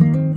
you